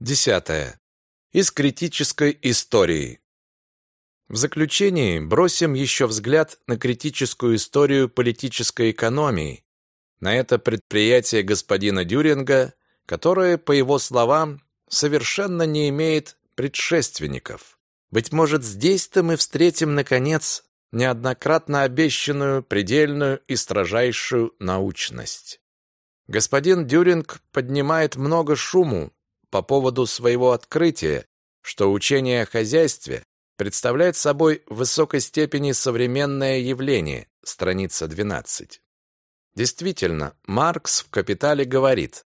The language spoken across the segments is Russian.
Десятое. Из критической истории. В заключении бросим еще взгляд на критическую историю политической экономии, на это предприятие господина Дюринга, которое, по его словам, совершенно не имеет предшественников. Быть может, здесь-то мы встретим, наконец, неоднократно обещанную предельную и строжайшую научность. Господин Дюринг поднимает много шуму по поводу своего открытия, что учение о хозяйстве представляет собой в высокой степени современное явление, страница 12. Действительно, Маркс в «Капитале» говорит,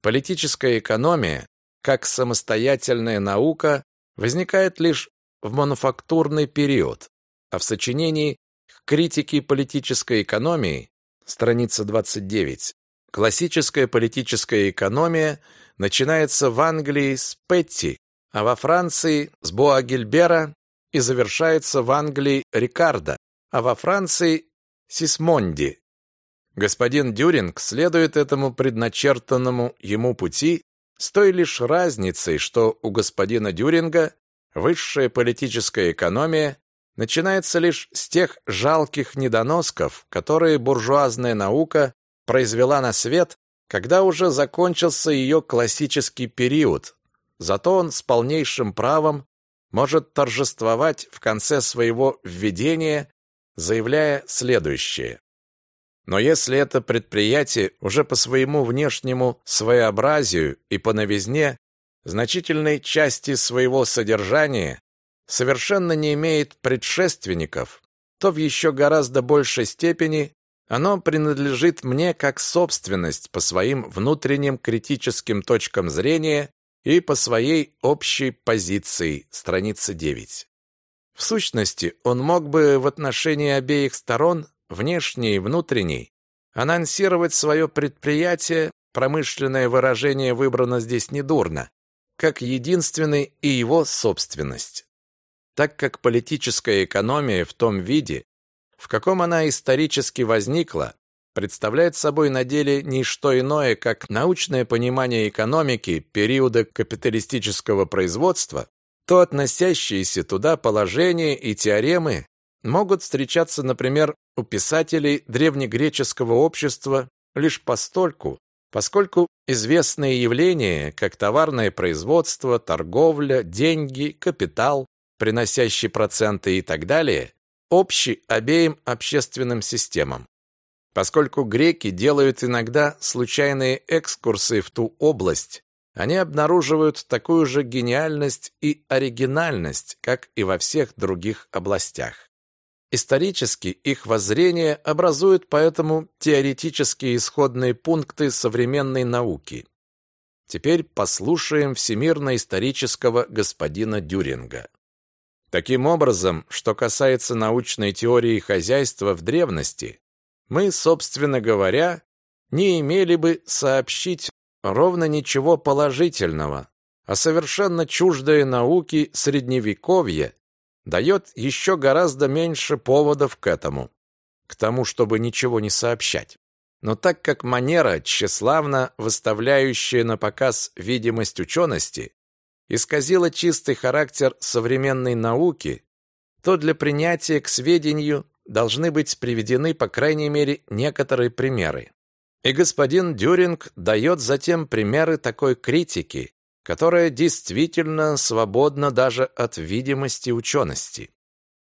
политическая экономия, как самостоятельная наука, возникает лишь в мануфактурный период, а в сочинении к критике политической экономии, страница 29, классическая политическая экономия начинается в Англии с Петти, а во Франции с Боагильбера и завершается в Англии Рикардо, а во Франции Сисмонди. Господин Дюринг следует этому предначертанному ему пути с той лишь разницей, что у господина Дюринга высшая политическая экономия начинается лишь с тех жалких недоносков, которые буржуазная наука произвела на свет, когда уже закончился ее классический период. Зато он с полнейшим правом может торжествовать в конце своего введения, заявляя следующее. Но если это предприятие уже по своему внешнему своеобразию и по новизне значительной части своего содержания совершенно не имеет предшественников, то в еще гораздо большей степени оно принадлежит мне как собственность по своим внутренним критическим точкам зрения и по своей общей позиции, страница 9. В сущности, он мог бы в отношении обеих сторон, внешней и внутренней, анонсировать свое предприятие, промышленное выражение выбрано здесь недурно, как единственный и его собственность так как политическая экономия в том виде, в каком она исторически возникла, представляет собой на деле не что иное, как научное понимание экономики периода капиталистического производства, то относящиеся туда положения и теоремы могут встречаться, например, у писателей древнегреческого общества лишь постольку, поскольку известные явления, как товарное производство, торговля, деньги, капитал, приносящий проценты и так далее, общий обеим общественным системам. Поскольку греки делают иногда случайные экскурсы в ту область, они обнаруживают такую же гениальность и оригинальность, как и во всех других областях. Исторически их воззрение образует поэтому теоретические исходные пункты современной науки. Теперь послушаем всемирно-исторического господина Дюринга. Таким образом, что касается научной теории хозяйства в древности, мы, собственно говоря, не имели бы сообщить ровно ничего положительного, а совершенно чуждое науки средневековье дает еще гораздо меньше поводов к этому, к тому, чтобы ничего не сообщать. Но так как манера, тщеславно выставляющая на показ видимость учености, исказила чистый характер современной науки, то для принятия к сведению должны быть приведены, по крайней мере, некоторые примеры. И господин Дюринг дает затем примеры такой критики, которая действительно свободна даже от видимости учености.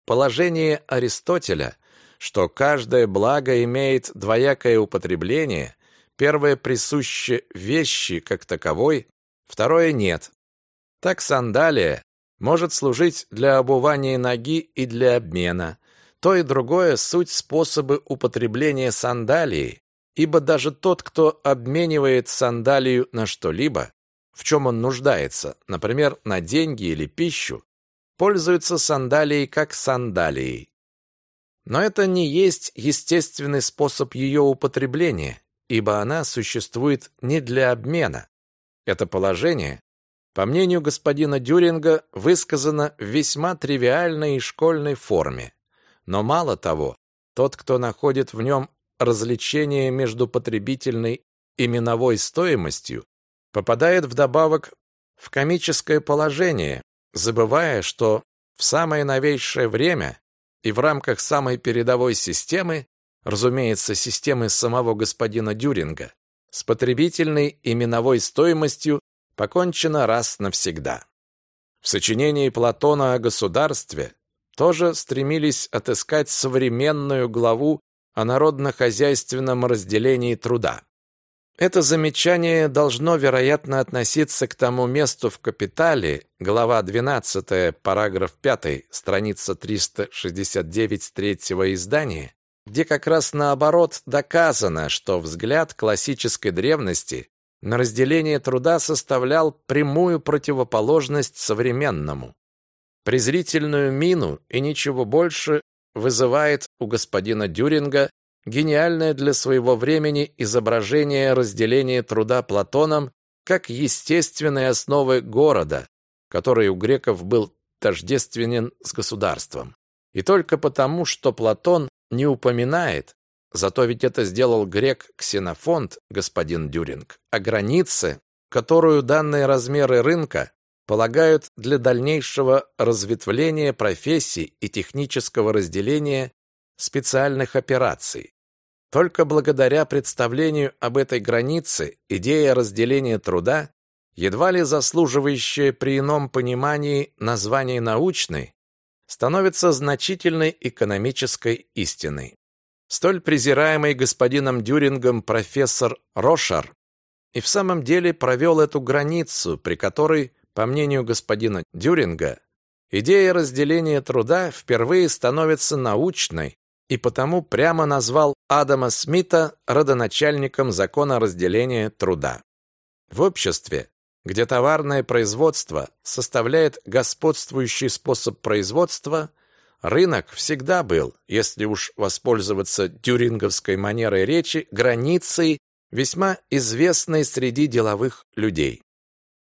Положение Аристотеля, что каждое благо имеет двоякое употребление, первое присуще вещи как таковой, второе нет, так сандалия может служить для обувания ноги и для обмена. То и другое суть способы употребления сандалии, ибо даже тот, кто обменивает сандалию на что-либо, в чем он нуждается, например, на деньги или пищу, пользуется сандалией как сандалией. Но это не есть естественный способ ее употребления, ибо она существует не для обмена. Это положение по мнению господина Дюринга, высказано в весьма тривиальной и школьной форме. Но мало того, тот, кто находит в нем развлечение между потребительной и миновой стоимостью, попадает вдобавок в комическое положение, забывая, что в самое новейшее время и в рамках самой передовой системы, разумеется, системы самого господина Дюринга, с потребительной именовой стоимостью покончено раз навсегда. В сочинении Платона о государстве тоже стремились отыскать современную главу о народно-хозяйственном разделении труда. Это замечание должно, вероятно, относиться к тому месту в «Капитале», глава 12, параграф 5, страница 369 третьего издания, где как раз наоборот доказано, что взгляд классической древности на разделение труда составлял прямую противоположность современному. Презрительную мину и ничего больше вызывает у господина Дюринга гениальное для своего времени изображение разделения труда Платоном как естественной основы города, который у греков был тождественен с государством. И только потому, что Платон не упоминает, зато ведь это сделал грек Ксенофонт, господин Дюринг, о границе, которую данные размеры рынка полагают для дальнейшего разветвления профессий и технического разделения специальных операций. Только благодаря представлению об этой границе идея разделения труда, едва ли заслуживающая при ином понимании названия научной, становится значительной экономической истиной. Столь презираемый господином Дюрингом профессор Рошар и в самом деле провел эту границу, при которой, по мнению господина Дюринга, идея разделения труда впервые становится научной, и потому прямо назвал Адама Смита родоначальником закона разделения труда. В обществе, где товарное производство составляет господствующий способ производства, рынок всегда был, если уж воспользоваться тюринговской манерой речи, границей, весьма известной среди деловых людей.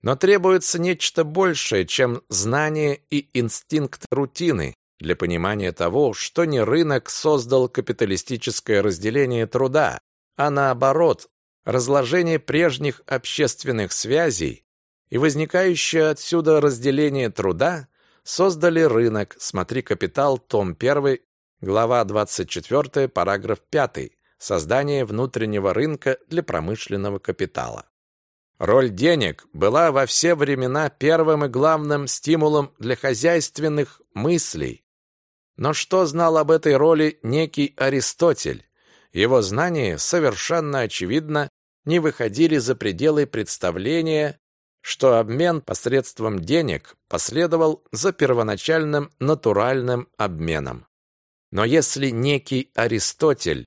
Но требуется нечто большее, чем знание и инстинкт рутины, для понимания того, что не рынок создал капиталистическое разделение труда, а наоборот, разложение прежних общественных связей и возникающее отсюда разделение труда создали рынок. Смотри «Капитал», том 1, глава 24, параграф 5. Создание внутреннего рынка для промышленного капитала. Роль денег была во все времена первым и главным стимулом для хозяйственных мыслей, но что знал об этой роли некий Аристотель? Его знания, совершенно очевидно, не выходили за пределы представления, что обмен посредством денег последовал за первоначальным натуральным обменом. Но если некий Аристотель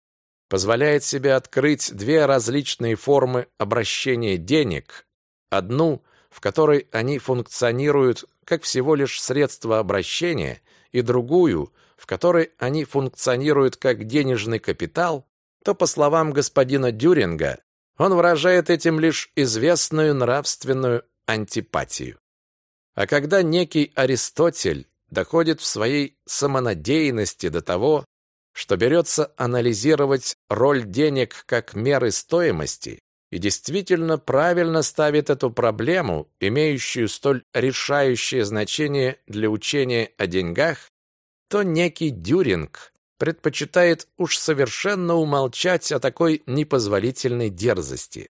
позволяет себе открыть две различные формы обращения денег, одну, в которой они функционируют как всего лишь средство обращения, и другую, в которой они функционируют как денежный капитал, то, по словам господина Дюринга, он выражает этим лишь известную нравственную антипатию. А когда некий Аристотель доходит в своей самонадеянности до того, что берется анализировать роль денег как меры стоимости и действительно правильно ставит эту проблему, имеющую столь решающее значение для учения о деньгах, то некий Дюринг предпочитает уж совершенно умолчать о такой непозволительной дерзости.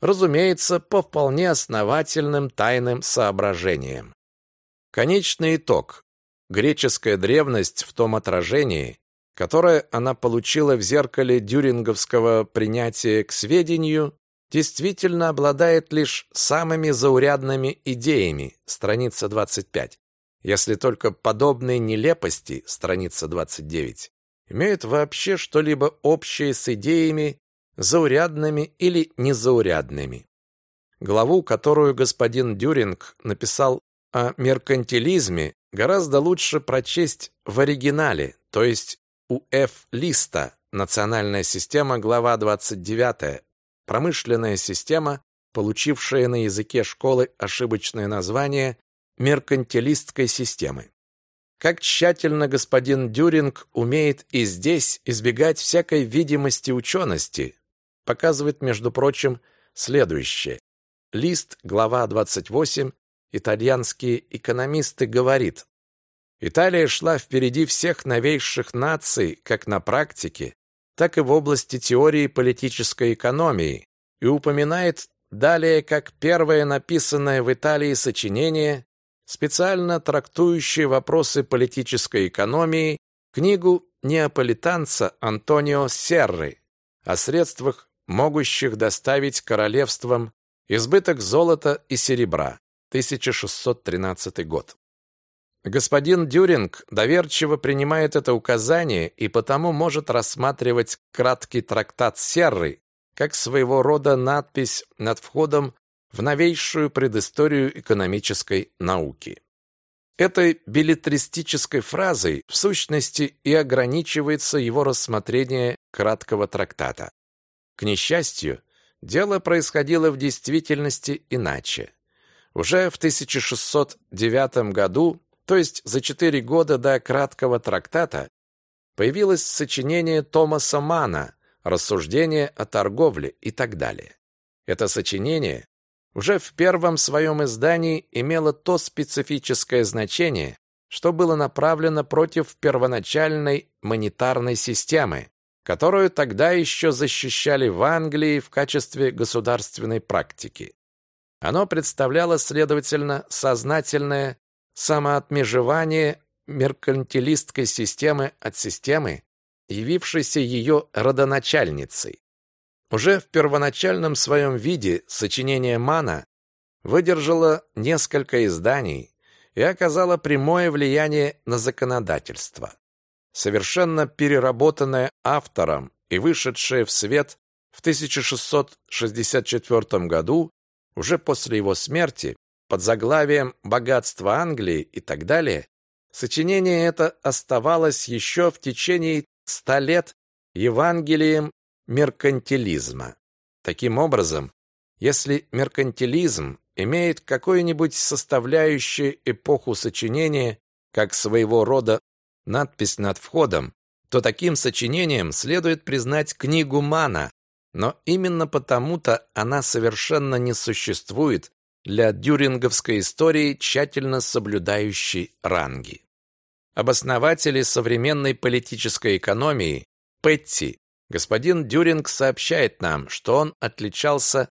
Разумеется, по вполне основательным тайным соображениям. Конечный итог. Греческая древность в том отражении, которое она получила в зеркале дюринговского принятия к сведению, действительно обладает лишь самыми заурядными идеями, страница 25, если только подобные нелепости, страница 29, имеют вообще что-либо общее с идеями заурядными или незаурядными. Главу, которую господин Дюринг написал о меркантилизме, гораздо лучше прочесть в оригинале, то есть у Ф. Листа, Национальная система, глава 29, Промышленная система, получившая на языке школы ошибочное название меркантилистской системы. Как тщательно господин Дюринг умеет и здесь избегать всякой видимости учености, показывает, между прочим, следующее. Лист, глава 28, итальянские экономисты, говорит, Италия шла впереди всех новейших наций как на практике, так и в области теории политической экономии и упоминает далее как первое написанное в Италии сочинение, специально трактующее вопросы политической экономии, книгу неаполитанца Антонио Серры о средствах, могущих доставить королевствам избыток золота и серебра, 1613 год. Господин Дюринг доверчиво принимает это указание и потому может рассматривать краткий трактат Серры как своего рода надпись над входом в новейшую предысторию экономической науки. Этой билетристической фразой в сущности и ограничивается его рассмотрение краткого трактата. К несчастью, дело происходило в действительности иначе. Уже в 1609 году, то есть за четыре года до краткого трактата, появилось сочинение Томаса Мана «Рассуждение о торговле» и так далее. Это сочинение уже в первом своем издании имело то специфическое значение, что было направлено против первоначальной монетарной системы, которую тогда еще защищали в Англии в качестве государственной практики. Оно представляло, следовательно, сознательное самоотмежевание меркантилистской системы от системы, явившейся ее родоначальницей. Уже в первоначальном своем виде сочинение Мана выдержало несколько изданий и оказало прямое влияние на законодательство. Совершенно переработанное автором и вышедшее в свет в 1664 году, уже после его смерти, под заглавием «Богатство Англии» и так далее, сочинение это оставалось еще в течение ста лет Евангелием меркантилизма. Таким образом, если меркантилизм имеет какую-нибудь составляющую эпоху сочинения, как своего рода надпись над входом, то таким сочинением следует признать книгу Мана, но именно потому-то она совершенно не существует для дюринговской истории, тщательно соблюдающей ранги. Обоснователи современной политической экономии Петти Господин Дюринг сообщает нам, что он отличался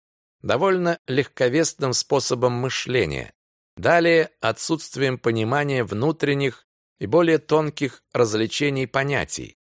довольно легковесным способом мышления, далее отсутствием понимания внутренних и более тонких развлечений понятий,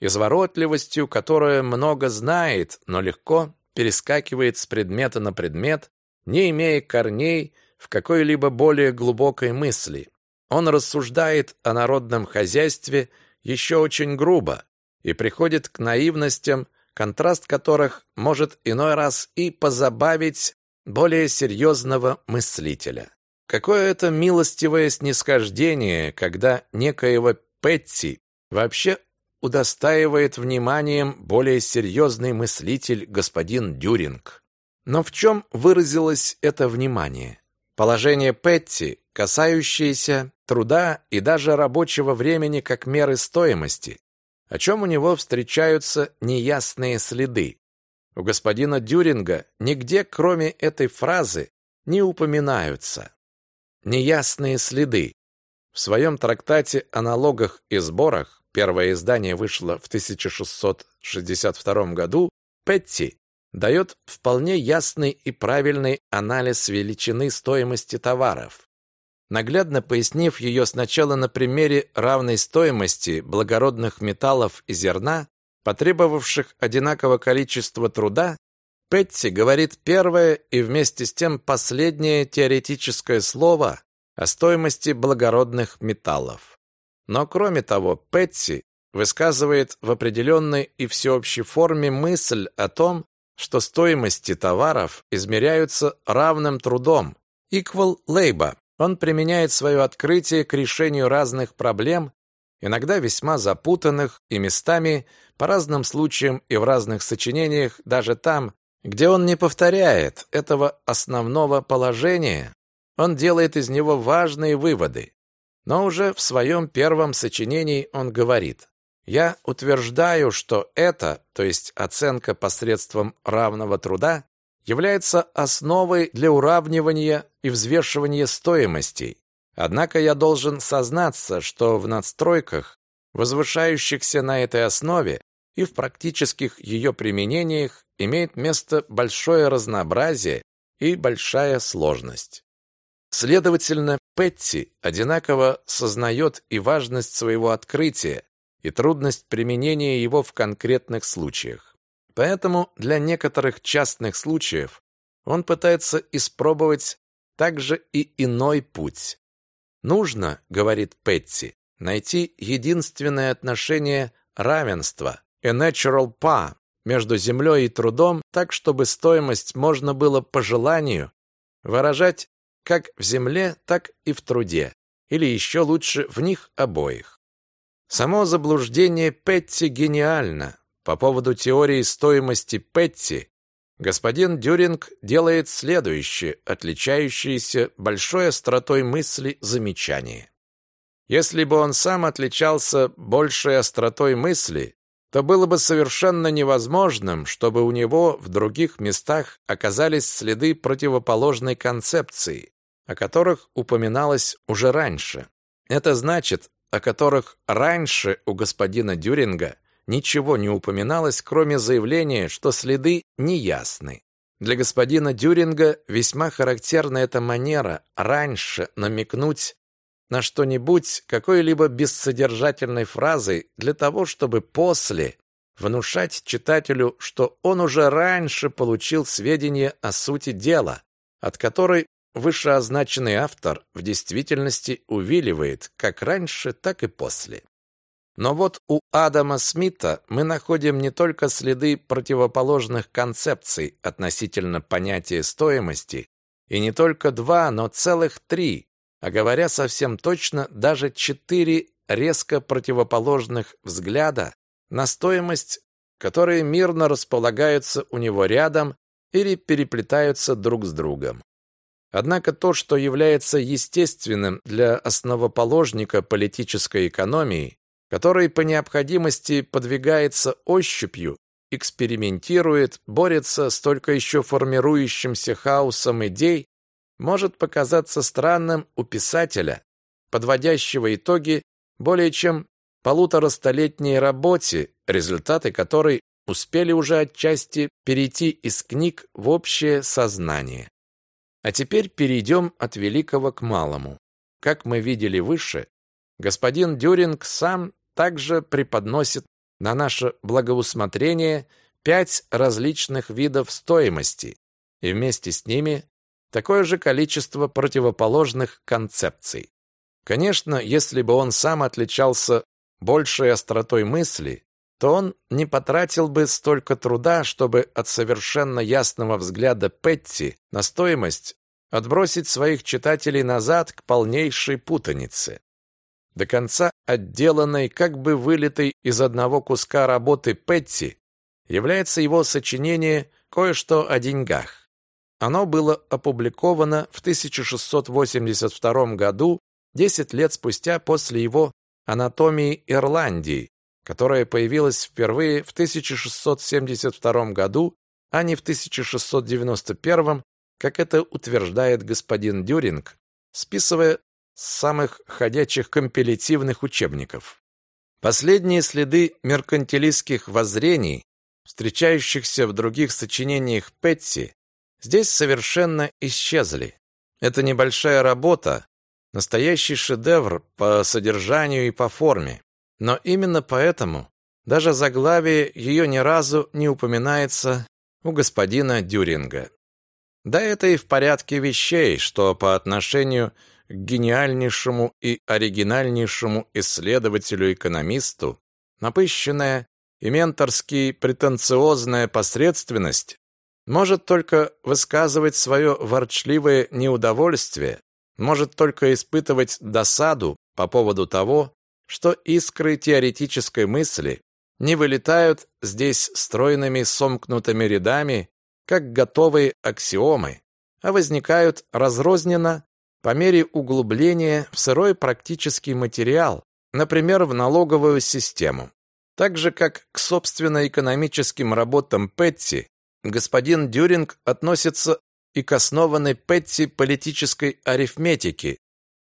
изворотливостью, которая много знает, но легко перескакивает с предмета на предмет, не имея корней в какой-либо более глубокой мысли. Он рассуждает о народном хозяйстве еще очень грубо, и приходит к наивностям, контраст которых может иной раз и позабавить более серьезного мыслителя. Какое это милостивое снисхождение, когда некоего Петти вообще удостаивает вниманием более серьезный мыслитель господин Дюринг. Но в чем выразилось это внимание? Положение Петти, касающееся труда и даже рабочего времени как меры стоимости, о чем у него встречаются неясные следы. У господина Дюринга нигде, кроме этой фразы, не упоминаются. Неясные следы. В своем трактате о налогах и сборах, первое издание вышло в 1662 году, Петти дает вполне ясный и правильный анализ величины стоимости товаров наглядно пояснив ее сначала на примере равной стоимости благородных металлов и зерна, потребовавших одинакового количества труда, Петти говорит первое и вместе с тем последнее теоретическое слово о стоимости благородных металлов. Но кроме того, Петти высказывает в определенной и всеобщей форме мысль о том, что стоимости товаров измеряются равным трудом, equal labor, он применяет свое открытие к решению разных проблем, иногда весьма запутанных и местами по разным случаям и в разных сочинениях, даже там, где он не повторяет этого основного положения, он делает из него важные выводы. Но уже в своем первом сочинении он говорит, «Я утверждаю, что это, то есть оценка посредством равного труда, является основой для уравнивания и взвешивания стоимостей. Однако я должен сознаться, что в надстройках, возвышающихся на этой основе, и в практических ее применениях имеет место большое разнообразие и большая сложность. Следовательно, Петти одинаково сознает и важность своего открытия, и трудность применения его в конкретных случаях. Поэтому для некоторых частных случаев он пытается испробовать также и иной путь. Нужно, говорит Петти, найти единственное отношение равенства, a natural pa, между землей и трудом, так чтобы стоимость можно было по желанию выражать как в земле, так и в труде, или еще лучше в них обоих. Само заблуждение Петти гениально. По поводу теории стоимости Петти господин Дюринг делает следующее, отличающееся большой остротой мысли замечание. Если бы он сам отличался большей остротой мысли, то было бы совершенно невозможным, чтобы у него в других местах оказались следы противоположной концепции, о которых упоминалось уже раньше. Это значит, о которых раньше у господина Дюринга ничего не упоминалось, кроме заявления, что следы неясны. Для господина Дюринга весьма характерна эта манера раньше намекнуть на что-нибудь какой-либо бессодержательной фразой для того, чтобы после внушать читателю, что он уже раньше получил сведения о сути дела, от которой вышеозначенный автор в действительности увиливает как раньше, так и после. Но вот у Адама Смита мы находим не только следы противоположных концепций относительно понятия стоимости, и не только два, но целых три, а говоря совсем точно, даже четыре резко противоположных взгляда на стоимость, которые мирно располагаются у него рядом или переплетаются друг с другом. Однако то, что является естественным для основоположника политической экономии, который по необходимости подвигается ощупью, экспериментирует, борется с только еще формирующимся хаосом идей, может показаться странным у писателя, подводящего итоги более чем полуторастолетней работе, результаты которой успели уже отчасти перейти из книг в общее сознание. А теперь перейдем от великого к малому. Как мы видели выше, господин Дюринг сам также преподносит на наше благоусмотрение пять различных видов стоимости и вместе с ними такое же количество противоположных концепций. Конечно, если бы он сам отличался большей остротой мысли, то он не потратил бы столько труда, чтобы от совершенно ясного взгляда Петти на стоимость отбросить своих читателей назад к полнейшей путанице. До конца отделанной, как бы вылитой из одного куска работы Петти, является его сочинение «Кое-что о деньгах». Оно было опубликовано в 1682 году, 10 лет спустя после его «Анатомии Ирландии», которая появилась впервые в 1672 году, а не в 1691, как это утверждает господин Дюринг, списывая самых ходячих компилятивных учебников. Последние следы меркантилистских воззрений, встречающихся в других сочинениях Петти, здесь совершенно исчезли. Это небольшая работа, настоящий шедевр по содержанию и по форме. Но именно поэтому даже заглавие ее ни разу не упоминается у господина Дюринга. Да это и в порядке вещей, что по отношению к гениальнейшему и оригинальнейшему исследователю-экономисту напыщенная и менторски претенциозная посредственность может только высказывать свое ворчливое неудовольствие, может только испытывать досаду по поводу того, что искры теоретической мысли не вылетают здесь стройными сомкнутыми рядами, как готовые аксиомы, а возникают разрозненно по мере углубления в сырой практический материал, например, в налоговую систему. Так же, как к собственно экономическим работам Петти господин Дюринг относится и к основанной Петти политической арифметики,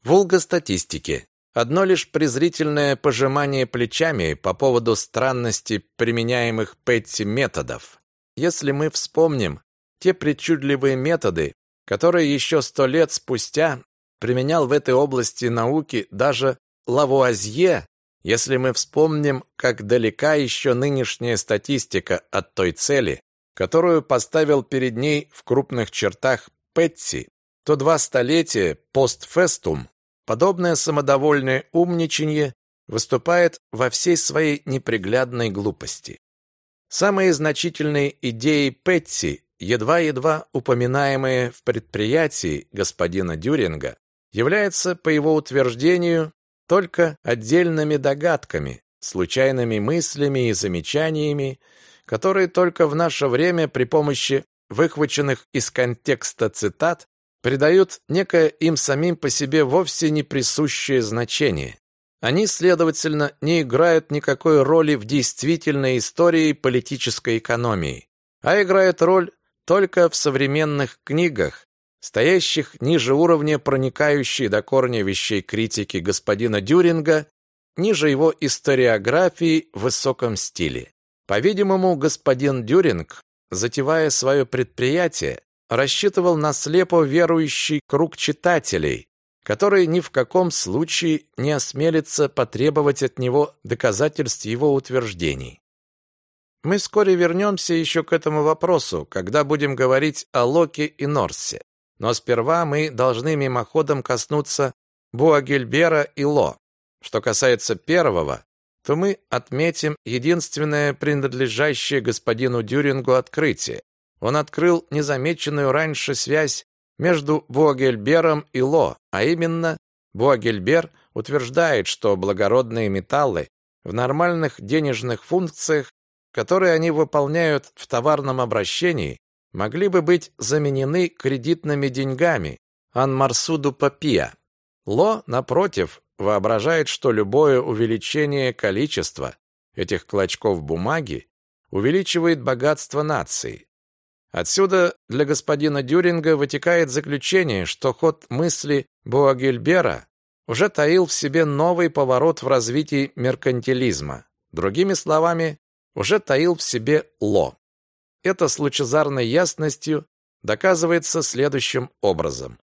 вулгостатистике. Одно лишь презрительное пожимание плечами по поводу странности применяемых Петти методов. Если мы вспомним те причудливые методы, которые еще сто лет спустя применял в этой области науки даже Лавуазье, если мы вспомним, как далека еще нынешняя статистика от той цели, которую поставил перед ней в крупных чертах Петти, то два столетия постфестум подобное самодовольное умничанье выступает во всей своей неприглядной глупости. Самые значительные идеи Петти, едва-едва упоминаемые в предприятии господина Дюринга, являются, по его утверждению, только отдельными догадками, случайными мыслями и замечаниями, которые только в наше время при помощи выхваченных из контекста цитат придают некое им самим по себе вовсе не присущее значение. Они, следовательно, не играют никакой роли в действительной истории политической экономии, а играют роль только в современных книгах, стоящих ниже уровня проникающей до корня вещей критики господина Дюринга, ниже его историографии в высоком стиле. По-видимому, господин Дюринг, затевая свое предприятие, рассчитывал на слепо верующий круг читателей, который ни в каком случае не осмелится потребовать от него доказательств его утверждений. Мы вскоре вернемся еще к этому вопросу, когда будем говорить о Локе и Норсе. Но сперва мы должны мимоходом коснуться Буагельбера и Ло. Что касается первого, то мы отметим единственное принадлежащее господину Дюрингу открытие. Он открыл незамеченную раньше связь между Буагельбером и Ло, а именно Буагельбер утверждает, что благородные металлы в нормальных денежных функциях, которые они выполняют в товарном обращении, могли бы быть заменены кредитными деньгами анмарсуду папия. Ло, напротив, воображает, что любое увеличение количества этих клочков бумаги увеличивает богатство нации. Отсюда для господина Дюринга вытекает заключение, что ход мысли Буагельбера уже таил в себе новый поворот в развитии меркантилизма. Другими словами, уже таил в себе Ло. Это с лучезарной ясностью доказывается следующим образом.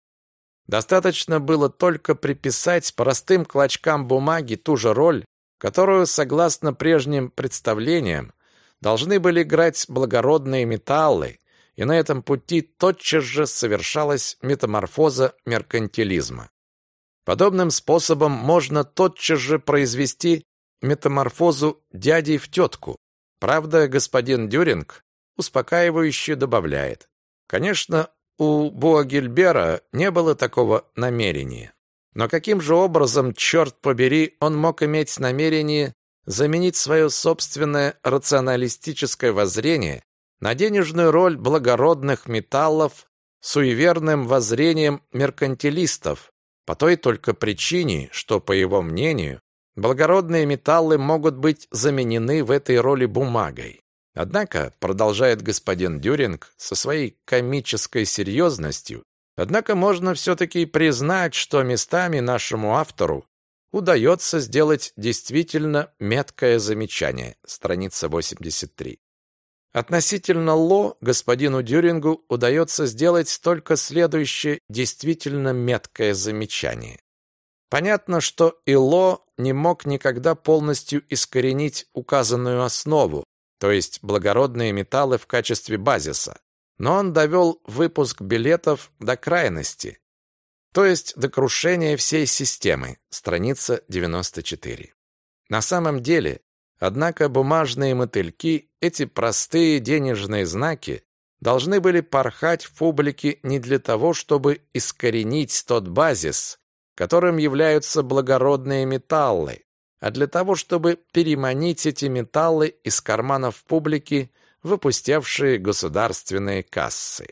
Достаточно было только приписать простым клочкам бумаги ту же роль, которую, согласно прежним представлениям, должны были играть благородные металлы, и на этом пути тотчас же совершалась метаморфоза меркантилизма. Подобным способом можно тотчас же произвести метаморфозу дяди в тетку. Правда, господин Дюринг успокаивающе добавляет. Конечно, у Буагильбера не было такого намерения. Но каким же образом, черт побери, он мог иметь намерение заменить свое собственное рационалистическое воззрение на денежную роль благородных металлов суеверным воззрением меркантилистов, по той только причине, что, по его мнению, благородные металлы могут быть заменены в этой роли бумагой. Однако, продолжает господин Дюринг со своей комической серьезностью, однако можно все-таки признать, что местами нашему автору удается сделать действительно меткое замечание. Страница 83. Относительно Ло господину Дюрингу удается сделать только следующее действительно меткое замечание. Понятно, что и Ло не мог никогда полностью искоренить указанную основу, то есть благородные металлы в качестве базиса. Но он довел выпуск билетов до крайности, то есть до крушения всей системы. Страница 94. На самом деле, однако, бумажные мотыльки, эти простые денежные знаки, должны были порхать в публике не для того, чтобы искоренить тот базис, которым являются благородные металлы, а для того, чтобы переманить эти металлы из карманов публики, выпустевшие государственные кассы.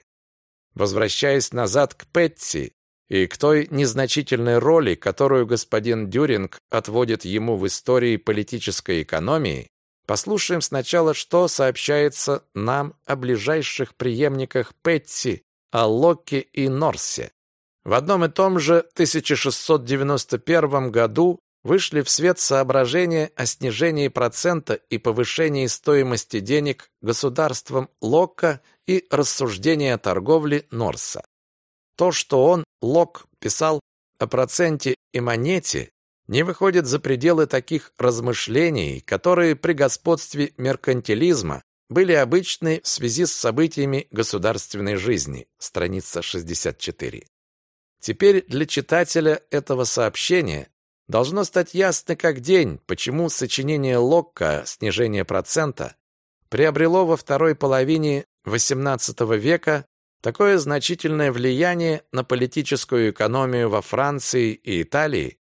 Возвращаясь назад к Петти и к той незначительной роли, которую господин Дюринг отводит ему в истории политической экономии, Послушаем сначала, что сообщается нам о ближайших преемниках Петти, о Локке и Норсе. В одном и том же 1691 году вышли в свет соображения о снижении процента и повышении стоимости денег государством Локка и рассуждения о торговле Норса. То, что он, Лок, писал о проценте и монете, не выходит за пределы таких размышлений, которые при господстве меркантилизма были обычны в связи с событиями государственной жизни. Страница 64. Теперь для читателя этого сообщения должно стать ясно как день, почему сочинение Локка «Снижение процента» приобрело во второй половине XVIII века такое значительное влияние на политическую экономию во Франции и Италии,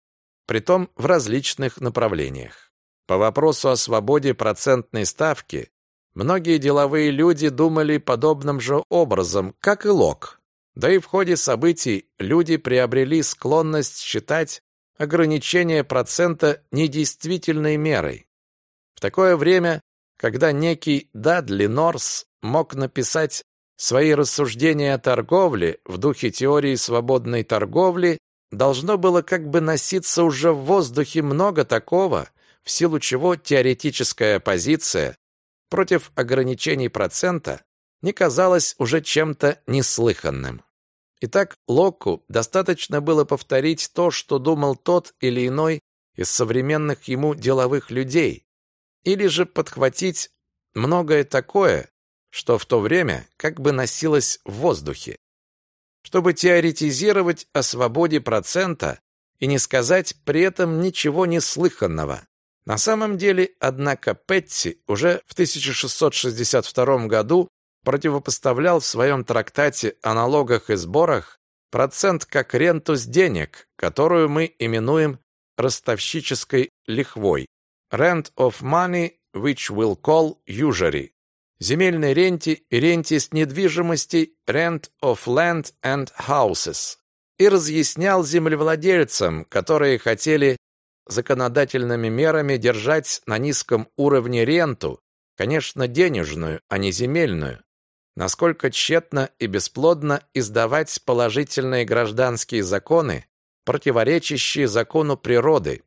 притом в различных направлениях. По вопросу о свободе процентной ставки многие деловые люди думали подобным же образом, как и Лок. Да и в ходе событий люди приобрели склонность считать ограничение процента недействительной мерой. В такое время, когда некий Дадли Норс мог написать свои рассуждения о торговле в духе теории свободной торговли, должно было как бы носиться уже в воздухе много такого, в силу чего теоретическая позиция против ограничений процента не казалась уже чем-то неслыханным. Итак, Локку достаточно было повторить то, что думал тот или иной из современных ему деловых людей, или же подхватить многое такое, что в то время как бы носилось в воздухе. Чтобы теоретизировать о свободе процента и не сказать при этом ничего неслыханного. На самом деле, однако, Петти уже в 1662 году противопоставлял в своем трактате о налогах и сборах процент как ренту с денег, которую мы именуем ростовщической лихвой. Rent of money, which we'll call usury. Земельной ренте и ренте с недвижимости rent of land and houses. И разъяснял землевладельцам, которые хотели законодательными мерами держать на низком уровне ренту, конечно, денежную, а не земельную, насколько тщетно и бесплодно издавать положительные гражданские законы, противоречащие закону природы.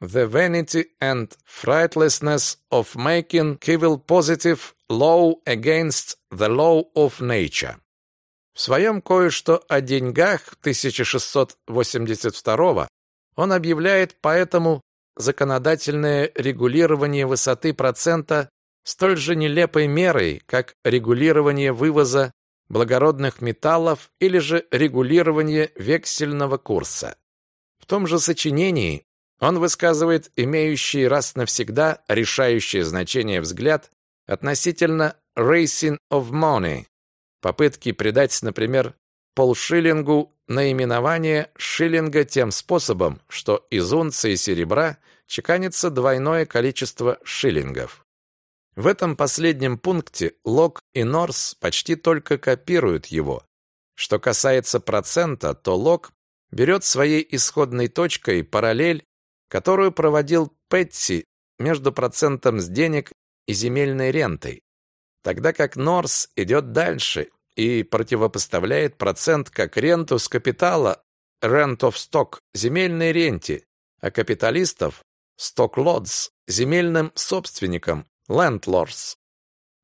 The vanity and frightlessness of making civil positive law against the law of nature. В своем кое-что о деньгах 1682 он объявляет поэтому законодательное регулирование высоты процента столь же нелепой мерой, как регулирование вывоза благородных металлов или же регулирование вексельного курса. В том же сочинении он высказывает имеющий раз навсегда решающее значение взгляд относительно «racing of money», попытки придать, например, полшиллингу наименование шиллинга тем способом, что из унции серебра чеканится двойное количество шиллингов. В этом последнем пункте Лок и Норс почти только копируют его. Что касается процента, то Лок берет своей исходной точкой параллель, которую проводил Петти между процентом с денег и земельной рентой, тогда как Норс идет дальше и противопоставляет процент как ренту с капитала rent of stock земельной ренте, а капиталистов stock lots земельным собственникам landlords.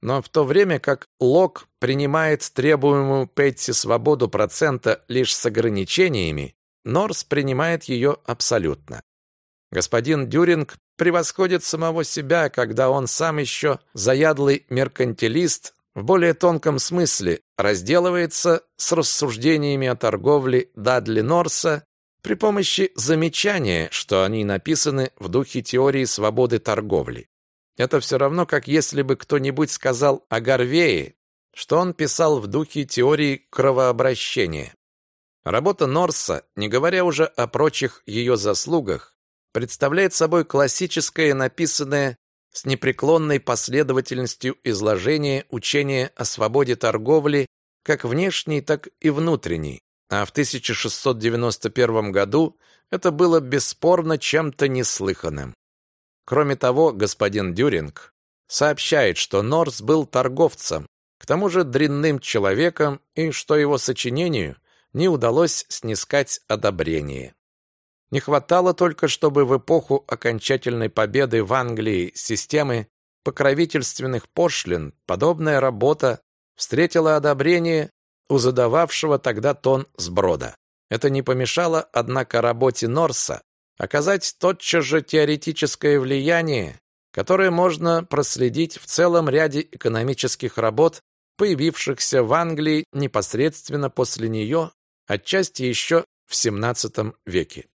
Но в то время как Лок принимает требуемую Петти свободу процента лишь с ограничениями, Норс принимает ее абсолютно. Господин Дюринг превосходит самого себя, когда он сам еще заядлый меркантилист в более тонком смысле разделывается с рассуждениями о торговле Дадли Норса при помощи замечания, что они написаны в духе теории свободы торговли. Это все равно, как если бы кто-нибудь сказал о Гарвее, что он писал в духе теории кровообращения. Работа Норса, не говоря уже о прочих ее заслугах, представляет собой классическое, написанное с непреклонной последовательностью изложение учения о свободе торговли как внешней, так и внутренней. А в 1691 году это было бесспорно чем-то неслыханным. Кроме того, господин Дюринг сообщает, что Норс был торговцем, к тому же дрянным человеком, и что его сочинению не удалось снискать одобрение. Не хватало только, чтобы в эпоху окончательной победы в Англии системы покровительственных пошлин подобная работа встретила одобрение у задававшего тогда тон сброда. Это не помешало, однако, работе Норса оказать тотчас же теоретическое влияние, которое можно проследить в целом ряде экономических работ, появившихся в Англии непосредственно после нее, отчасти еще в XVII веке.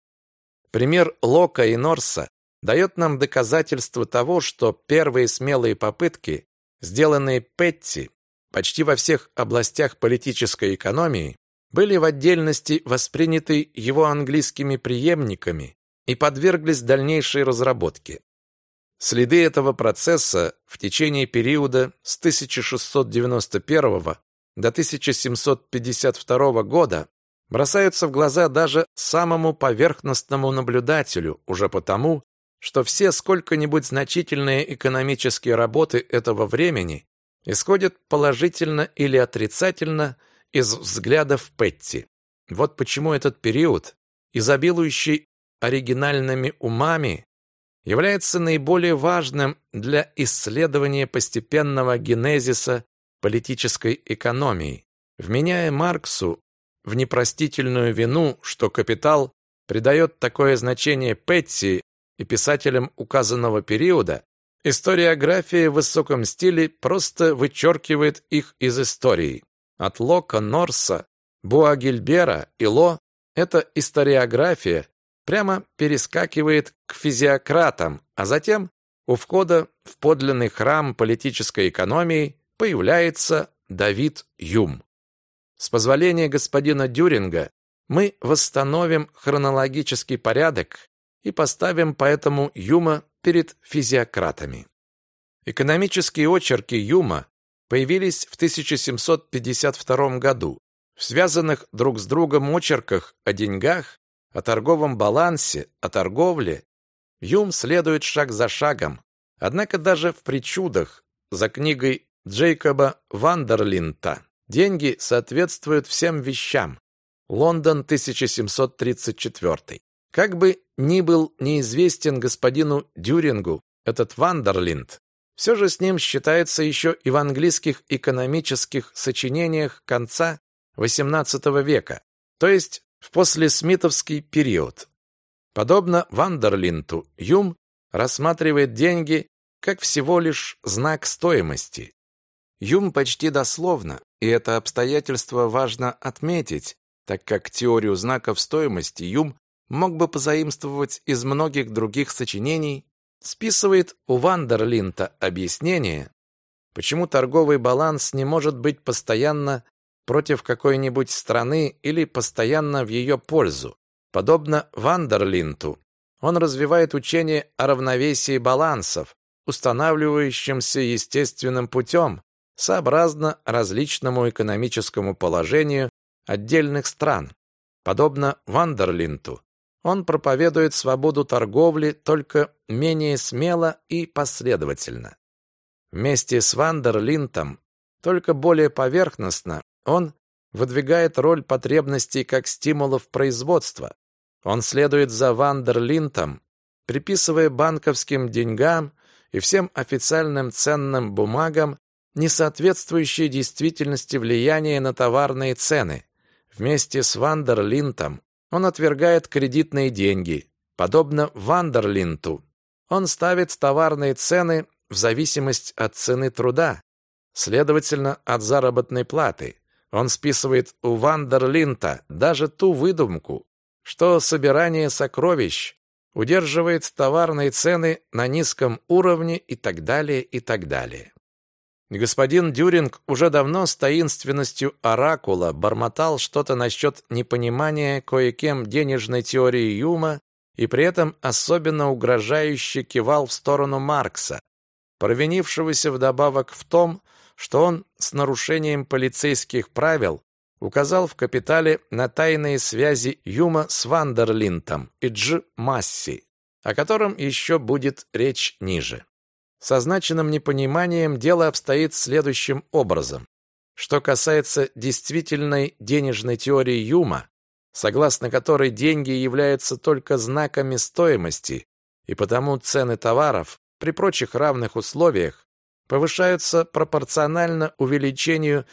Пример Лока и Норса дает нам доказательство того, что первые смелые попытки, сделанные Петти почти во всех областях политической экономии, были в отдельности восприняты его английскими преемниками и подверглись дальнейшей разработке. Следы этого процесса в течение периода с 1691 до 1752 года бросаются в глаза даже самому поверхностному наблюдателю уже потому, что все сколько-нибудь значительные экономические работы этого времени исходят положительно или отрицательно из взглядов Петти. Вот почему этот период, изобилующий оригинальными умами, является наиболее важным для исследования постепенного генезиса политической экономии, вменяя Марксу в непростительную вину, что капитал придает такое значение Петти и писателям указанного периода, историография в высоком стиле просто вычеркивает их из истории. От Лока, Норса, Буагильбера и Ло эта историография прямо перескакивает к физиократам, а затем у входа в подлинный храм политической экономии появляется Давид Юм. С позволения господина Дюринга мы восстановим хронологический порядок и поставим поэтому Юма перед физиократами. Экономические очерки Юма появились в 1752 году. В связанных друг с другом очерках о деньгах, о торговом балансе, о торговле Юм следует шаг за шагом. Однако даже в причудах за книгой Джейкоба Вандерлинта Деньги соответствуют всем вещам. Лондон, 1734. Как бы ни был неизвестен господину Дюрингу этот Вандерлинд, все же с ним считается еще и в английских экономических сочинениях конца XVIII века, то есть в послесмитовский период. Подобно Вандерлинту, Юм рассматривает деньги как всего лишь знак стоимости. Юм почти дословно и это обстоятельство важно отметить, так как теорию знаков стоимости Юм мог бы позаимствовать из многих других сочинений, списывает у Вандерлинта объяснение, почему торговый баланс не может быть постоянно против какой-нибудь страны или постоянно в ее пользу. Подобно Вандерлинту, он развивает учение о равновесии балансов, устанавливающемся естественным путем, сообразно различному экономическому положению отдельных стран. Подобно Вандерлинту, он проповедует свободу торговли только менее смело и последовательно. Вместе с Вандерлинтом, только более поверхностно, он выдвигает роль потребностей как стимулов производства. Он следует за Вандерлинтом, приписывая банковским деньгам и всем официальным ценным бумагам не соответствующее действительности влияние на товарные цены. Вместе с Вандерлинтом он отвергает кредитные деньги. Подобно Вандерлинту, он ставит товарные цены в зависимость от цены труда, следовательно, от заработной платы. Он списывает у Вандерлинта даже ту выдумку, что собирание сокровищ удерживает товарные цены на низком уровне и так далее, и так далее. Господин Дюринг уже давно с таинственностью оракула бормотал что-то насчет непонимания кое-кем денежной теории Юма и при этом особенно угрожающе кивал в сторону Маркса, провинившегося вдобавок в том, что он с нарушением полицейских правил указал в «Капитале» на тайные связи Юма с Вандерлинтом и Дж. Масси, о котором еще будет речь ниже. с означенным непониманием дело обстоит следующим образом. Что касается действительной денежной теории Юма, согласно которой деньги являются только знаками стоимости, и потому цены товаров при прочих равных условиях повышаются пропорционально увеличению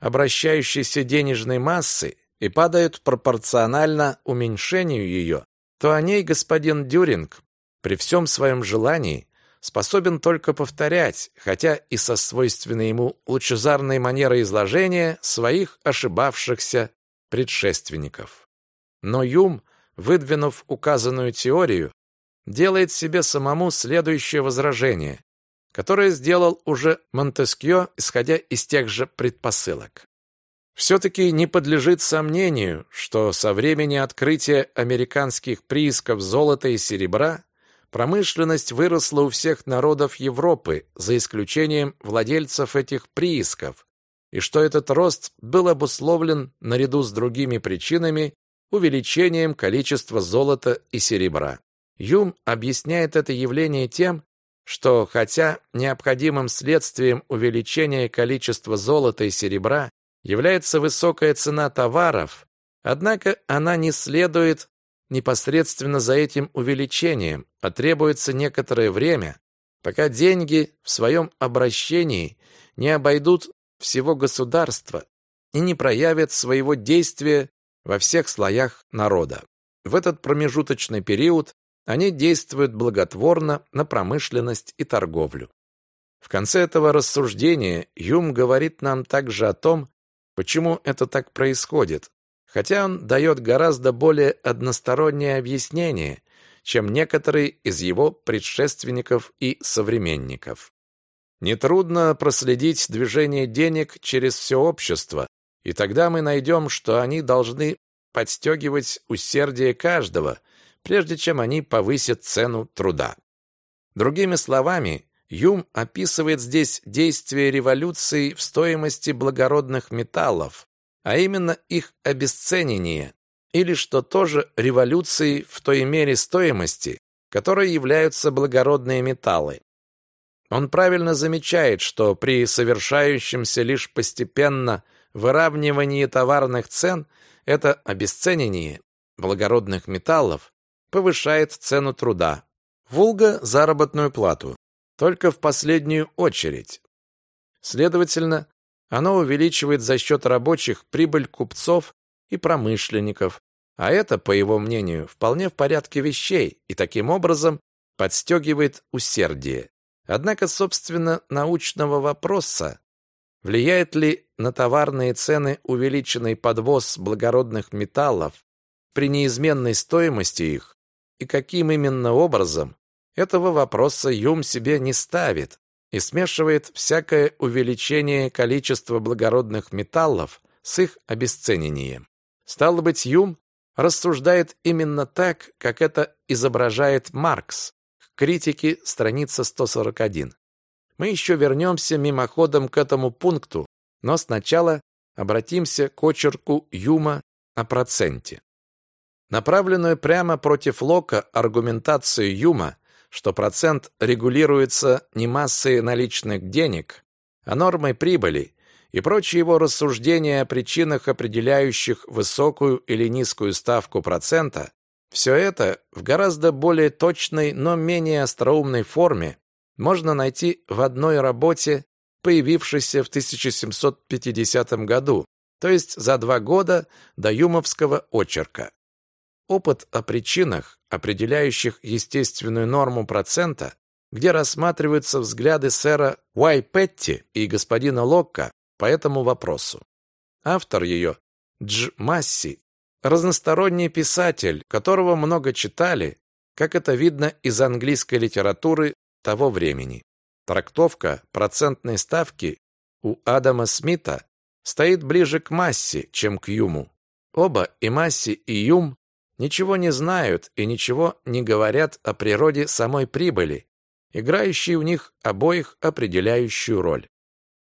обращающейся денежной массы и падают пропорционально уменьшению ее, то о ней господин Дюринг при всем своем желании способен только повторять, хотя и со свойственной ему лучезарной манерой изложения своих ошибавшихся предшественников. Но Юм, выдвинув указанную теорию, делает себе самому следующее возражение, которое сделал уже Монтескьё, исходя из тех же предпосылок. Все-таки не подлежит сомнению, что со времени открытия американских приисков золота и серебра Промышленность выросла у всех народов Европы, за исключением владельцев этих приисков, и что этот рост был обусловлен наряду с другими причинами увеличением количества золота и серебра. Юм объясняет это явление тем, что хотя необходимым следствием увеличения количества золота и серебра является высокая цена товаров, однако она не следует непосредственно за этим увеличением, а требуется некоторое время, пока деньги в своем обращении не обойдут всего государства и не проявят своего действия во всех слоях народа. В этот промежуточный период они действуют благотворно на промышленность и торговлю. В конце этого рассуждения Юм говорит нам также о том, почему это так происходит, хотя он дает гораздо более одностороннее объяснение, чем некоторые из его предшественников и современников. Нетрудно проследить движение денег через все общество, и тогда мы найдем, что они должны подстегивать усердие каждого, прежде чем они повысят цену труда. Другими словами, Юм описывает здесь действие революции в стоимости благородных металлов, а именно их обесценение, или что тоже революции в той мере стоимости, которой являются благородные металлы. Он правильно замечает, что при совершающемся лишь постепенно выравнивании товарных цен это обесценение благородных металлов повышает цену труда, Волга заработную плату, только в последнюю очередь. Следовательно, оно увеличивает за счет рабочих прибыль купцов и промышленников, а это, по его мнению, вполне в порядке вещей и таким образом подстегивает усердие. Однако, собственно, научного вопроса, влияет ли на товарные цены увеличенный подвоз благородных металлов при неизменной стоимости их, и каким именно образом, этого вопроса Юм себе не ставит, и смешивает всякое увеличение количества благородных металлов с их обесценением. Стало быть, Юм рассуждает именно так, как это изображает Маркс в критике страница 141. Мы еще вернемся мимоходом к этому пункту, но сначала обратимся к очерку Юма о проценте. Направленную прямо против Лока аргументацию Юма что процент регулируется не массой наличных денег, а нормой прибыли, и прочие его рассуждения о причинах, определяющих высокую или низкую ставку процента, все это в гораздо более точной, но менее остроумной форме можно найти в одной работе, появившейся в 1750 году, то есть за два года до Юмовского очерка. Опыт о причинах, определяющих естественную норму процента, где рассматриваются взгляды сэра Уайпетти и господина Локка по этому вопросу. Автор ее, Дж. Масси, разносторонний писатель, которого много читали, как это видно из английской литературы того времени. Трактовка процентной ставки у Адама Смита стоит ближе к Масси, чем к Юму. Оба, и Масси, и Юм, ничего не знают и ничего не говорят о природе самой прибыли, играющей у них обоих определяющую роль.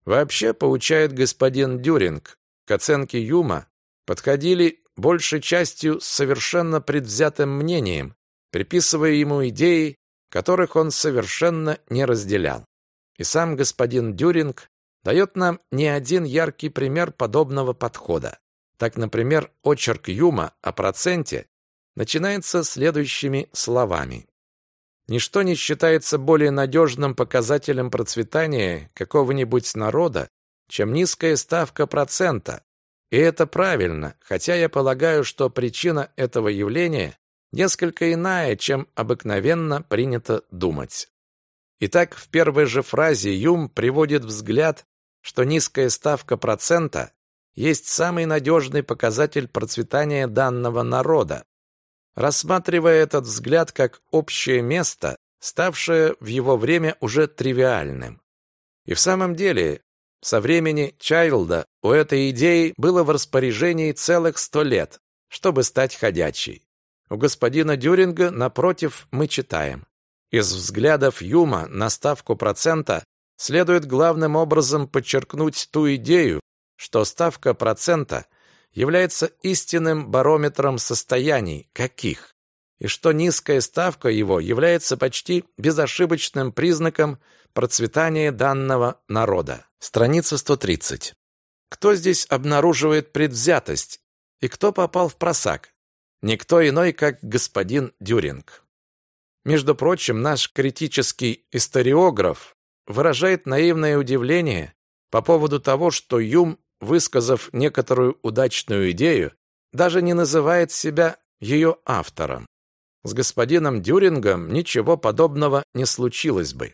Вообще, поучает господин Дюринг, к оценке Юма подходили большей частью с совершенно предвзятым мнением, приписывая ему идеи, которых он совершенно не разделял. И сам господин Дюринг дает нам не один яркий пример подобного подхода. Так, например, очерк Юма о проценте начинается следующими словами. Ничто не считается более надежным показателем процветания какого-нибудь народа, чем низкая ставка процента. И это правильно, хотя я полагаю, что причина этого явления несколько иная, чем обыкновенно принято думать. Итак, в первой же фразе Юм приводит взгляд, что низкая ставка процента есть самый надежный показатель процветания данного народа, рассматривая этот взгляд как общее место, ставшее в его время уже тривиальным. И в самом деле, со времени Чайлда у этой идеи было в распоряжении целых сто лет, чтобы стать ходячей. У господина Дюринга, напротив, мы читаем. Из взглядов Юма на ставку процента следует главным образом подчеркнуть ту идею, что ставка процента – является истинным барометром состояний, каких, и что низкая ставка его является почти безошибочным признаком процветания данного народа. Страница 130. Кто здесь обнаруживает предвзятость и кто попал в просак? Никто иной, как господин Дюринг. Между прочим, наш критический историограф выражает наивное удивление по поводу того, что Юм высказав некоторую удачную идею, даже не называет себя ее автором. С господином Дюрингом ничего подобного не случилось бы.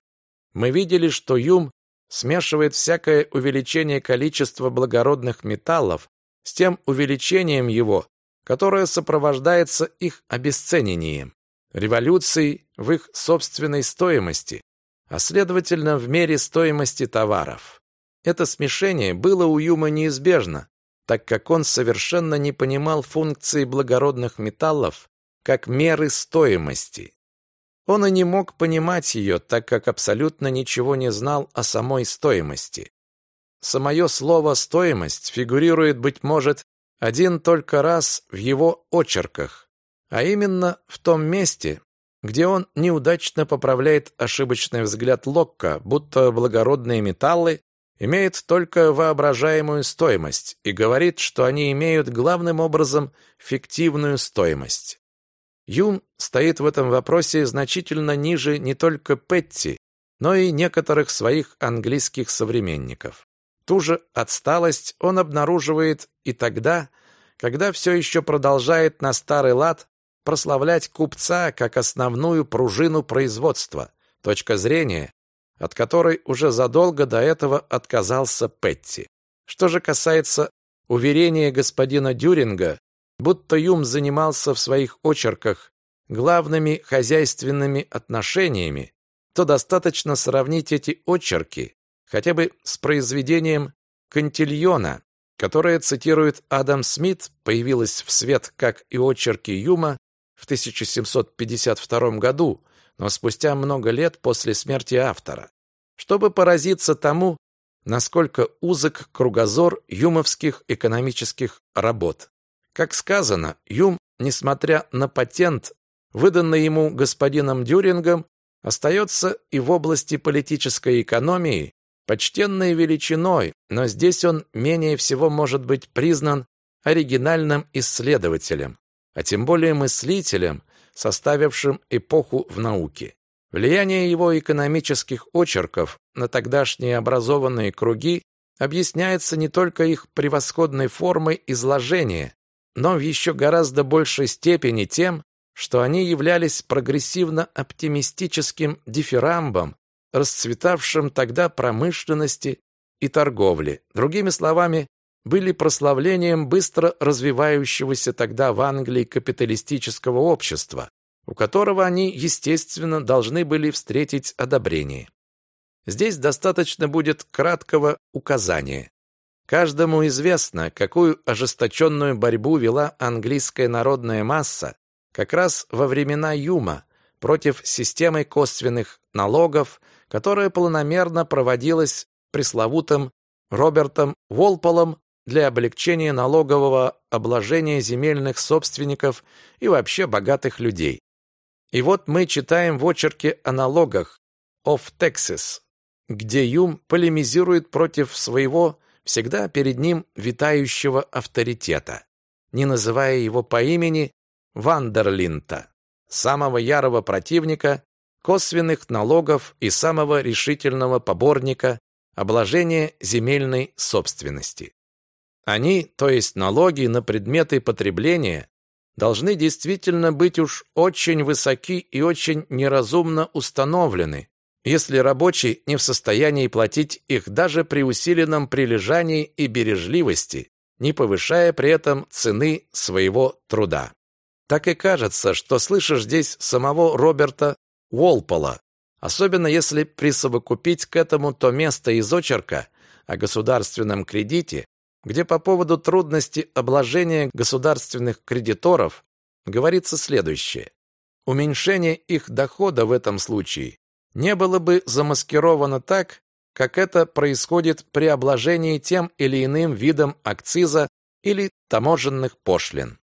Мы видели, что Юм смешивает всякое увеличение количества благородных металлов с тем увеличением его, которое сопровождается их обесценением, революцией в их собственной стоимости, а следовательно в мере стоимости товаров. Это смешение было у Юма неизбежно, так как он совершенно не понимал функции благородных металлов как меры стоимости. Он и не мог понимать ее, так как абсолютно ничего не знал о самой стоимости. Самое слово «стоимость» фигурирует, быть может, один только раз в его очерках, а именно в том месте, где он неудачно поправляет ошибочный взгляд Локка, будто благородные металлы имеет только воображаемую стоимость и говорит, что они имеют главным образом фиктивную стоимость. Юм стоит в этом вопросе значительно ниже не только Петти, но и некоторых своих английских современников. Ту же отсталость он обнаруживает и тогда, когда все еще продолжает на старый лад прославлять купца как основную пружину производства, точка зрения, от которой уже задолго до этого отказался Петти. Что же касается уверения господина Дюринга, будто Юм занимался в своих очерках главными хозяйственными отношениями, то достаточно сравнить эти очерки хотя бы с произведением Кантильона, которое цитирует Адам Смит, появилось в свет, как и очерки Юма, в 1752 году, но спустя много лет после смерти автора, чтобы поразиться тому, насколько узок кругозор юмовских экономических работ. Как сказано, Юм, несмотря на патент, выданный ему господином Дюрингом, остается и в области политической экономии почтенной величиной, но здесь он менее всего может быть признан оригинальным исследователем, а тем более мыслителем, составившим эпоху в науке. Влияние его экономических очерков на тогдашние образованные круги объясняется не только их превосходной формой изложения, но в еще гораздо большей степени тем, что они являлись прогрессивно-оптимистическим дифирамбом, расцветавшим тогда промышленности и торговли. Другими словами, были прославлением быстро развивающегося тогда в Англии капиталистического общества, у которого они, естественно, должны были встретить одобрение. Здесь достаточно будет краткого указания. Каждому известно, какую ожесточенную борьбу вела английская народная масса как раз во времена Юма против системы косвенных налогов, которая планомерно проводилась пресловутым Робертом Волполом для облегчения налогового обложения земельных собственников и вообще богатых людей. И вот мы читаем в очерке о налогах «Of Texas», где Юм полемизирует против своего всегда перед ним витающего авторитета, не называя его по имени Вандерлинта, самого ярого противника косвенных налогов и самого решительного поборника обложения земельной собственности. Они, то есть налоги на предметы потребления, должны действительно быть уж очень высоки и очень неразумно установлены, если рабочий не в состоянии платить их даже при усиленном прилежании и бережливости, не повышая при этом цены своего труда. Так и кажется, что слышишь здесь самого Роберта Уолпола, особенно если присовокупить к этому то место из очерка о государственном кредите, где по поводу трудности обложения государственных кредиторов говорится следующее. Уменьшение их дохода в этом случае не было бы замаскировано так, как это происходит при обложении тем или иным видом акциза или таможенных пошлин.